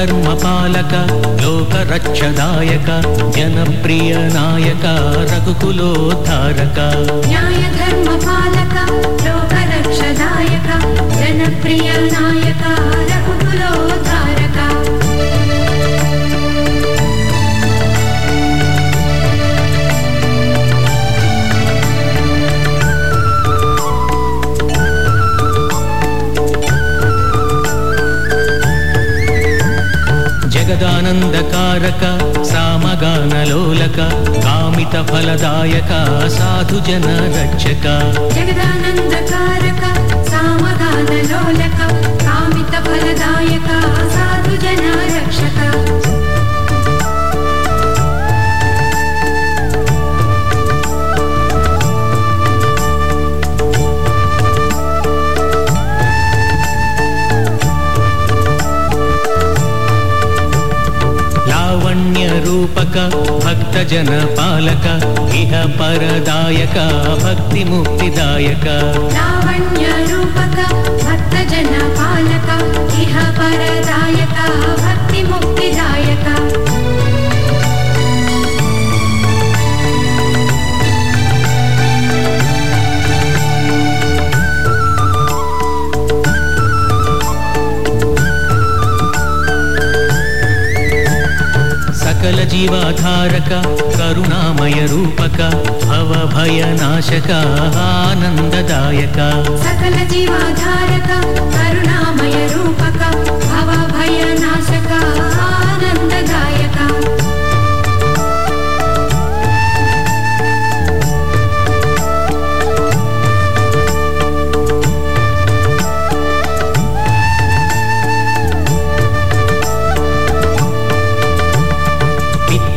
न्यायधर्मपालक लोकरक्षदायक जनप्रियनायक रघुकुलोद्धारक। न्यायधर्मपालक जगदानन्दकारक सामगानलोलक कामितफलदायक साधुजनरक्षक। जगदानन्दकारक सामगानलोलक भक्तजनपालक इह परदायक भक्तिमुक्तिदायक। लावण्यरूपक भक्तजनपालक इह परदायक भक्तिमुक्तिदायक सकल जीवाधारक करुणामय रूपक भवभयनाशक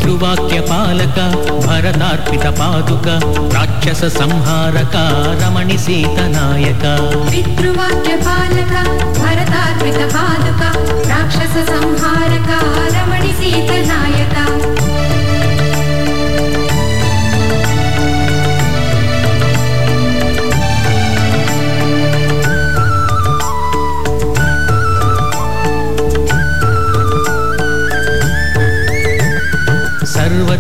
पितृवाक्यपालक भरतार्पितपादुक राक्षससंहारक रमणिसीतनायक पितृवाक्यपालक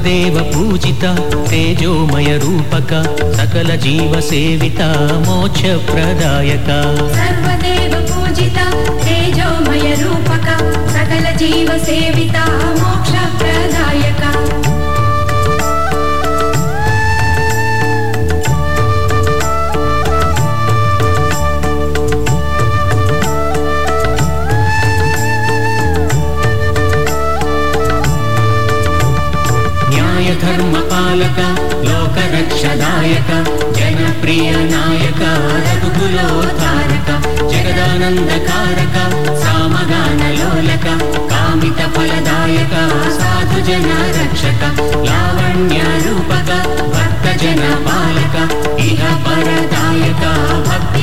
सर्वदेव पूजित तेजोमय रूपक सकल जीवसेवित मोक्षप्रदायक। सर्वदेव पूजित तेजोमय न्यायधर्मपालक लोकरक्षदायक जनप्रियनायक रघुकुलोद्धारक जगदानन्दकारक सामगानलोलक कामितफलदायक साधुजनरक्षक लावण्यरूपक भक्तजनपालक इह परदायक भक्तिमुक्तिदायक